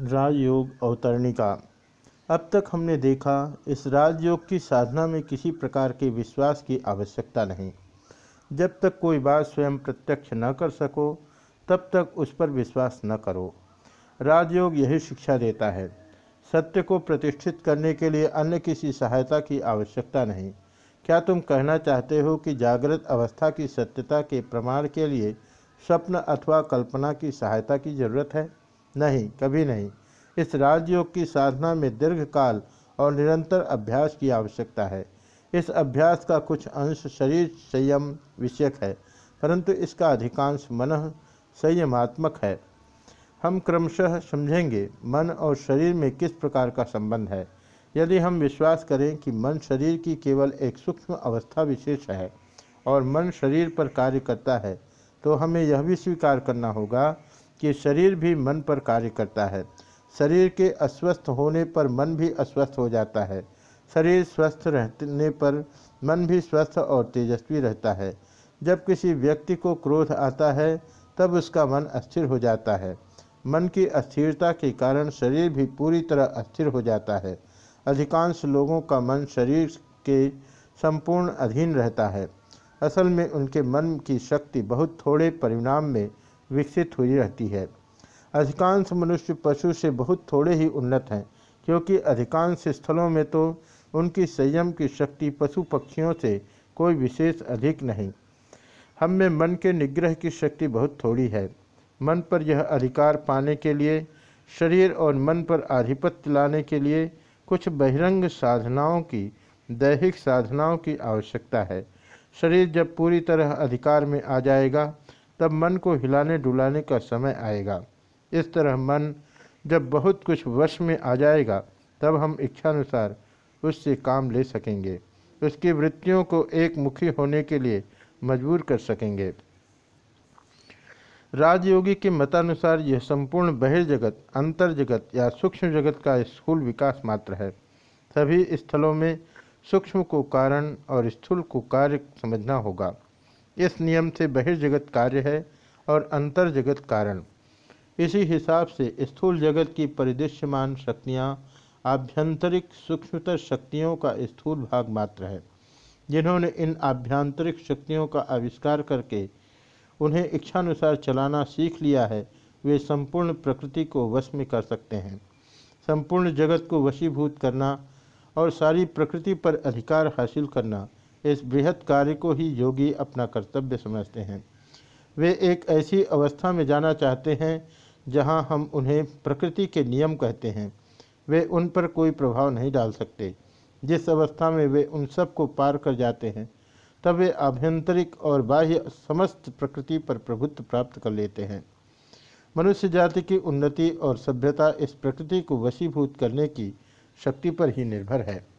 राजयोग अवतरणिका अब तक हमने देखा, इस राजयोग की साधना में किसी प्रकार के विश्वास की आवश्यकता नहीं। जब तक कोई बात स्वयं प्रत्यक्ष न कर सको, तब तक उस पर विश्वास न करो। राजयोग यही शिक्षा देता है। सत्य को प्रतिष्ठित करने के लिए अन्य किसी सहायता की आवश्यकता नहीं। क्या तुम कहना चाहते हो कि जागृत अवस्था की सत्यता के प्रमाण के लिए स्वप्न अथवा कल्पना की सहायता की ज़रूरत है? नहीं, कभी नहीं। इस राजयोग की साधना में दीर्घकाल और निरंतर अभ्यास की आवश्यकता है। इस अभ्यास का कुछ अंश शरीर संयम विषयक है, परंतु इसका अधिकांश मन संयमात्मक है। हम क्रमशः समझेंगे, मन और शरीर में किस प्रकार का संबंध है। यदि हम विश्वास करें कि मन शरीर की केवल एक सूक्ष्म अवस्था विशेष है और मन शरीर पर कार्य करता है तो हमें यह भी स्वीकार करना होगा कि शरीर भी मन पर कार्य करता है। शरीर के अस्वस्थ होने पर मन भी अस्वस्थ हो जाता है। शरीर स्वस्थ रहने पर मन भी स्वस्थ और तेजस्वी रहता है। जब किसी व्यक्ति को क्रोध आता है, तब उसका मन अस्थिर हो जाता है। मन की अस्थिरता के कारण शरीर भी पूरी तरह अस्थिर हो जाता है। अधिकांश लोगों का मन शरीर के संपूर्ण अधीन रहता है। असल में उनके मन की शक्ति बहुत थोड़े परिणाम में विकसित हुई रहती है। अधिकांश मनुष्य पशु से बहुत थोड़े ही उन्नत हैं, क्योंकि अधिकांश स्थलों में तो उनकी संयम की शक्ति पशु पक्षियों से कोई विशेष अधिक नहीं। हम में मन के निग्रह की शक्ति बहुत थोड़ी है। मन पर यह अधिकार पाने के लिए, शरीर और मन पर आधिपत्य लाने के लिए कुछ बहिरंग साधनाओं की, दैहिक साधनाओं की आवश्यकता है। शरीर जब पूरी तरह अधिकार में आ जाएगा तब मन को हिलाने डुलाने का समय आएगा। इस तरह मन जब बहुत कुछ वश में आ जाएगा, तब हम इच्छानुसार उससे काम ले सकेंगे। उसकी वृत्तियों को एक मुखी होने के लिए मजबूर कर सकेंगे। राजयोगी के मतानुसार यह संपूर्ण बहिर्जगत अंतर जगत या सूक्ष्म जगत का स्थूल विकास मात्र है। सभी स्थलों में सूक्ष्म को कारण और स्थूल को कार्य समझना होगा। इस नियम से बहिर्जगत कार्य है और अंतर जगत कारण। इसी हिसाब से स्थूल जगत की परिदृश्यमान शक्तियाँ आभ्यंतरिक सूक्ष्मतर शक्तियों का स्थूल भाग मात्र है, जिन्होंने इन आभ्यंतरिक शक्तियों का आविष्कार करके उन्हें इच्छानुसार चलाना सीख लिया है, वे संपूर्ण प्रकृति को वश में कर सकते हैं। संपूर्ण जगत को वशीभूत करना और सारी प्रकृति पर अधिकार हासिल करना इस बृहद कार्य को ही योगी अपना कर्तव्य समझते हैं। वे एक ऐसी अवस्था में जाना चाहते हैं, जहाँ हम उन्हें प्रकृति के नियम कहते हैं। वे उन पर कोई प्रभाव नहीं डाल सकते। जिस अवस्था में वे उन सबको पार कर जाते हैं, तब वे आभ्यंतरिक और बाह्य समस्त प्रकृति पर प्रभुत्व प्राप्त कर लेते हैं। मनुष्य जाति की उन्नति और सभ्यता इस प्रकृति को वशीभूत करने की शक्ति पर ही निर्भर है।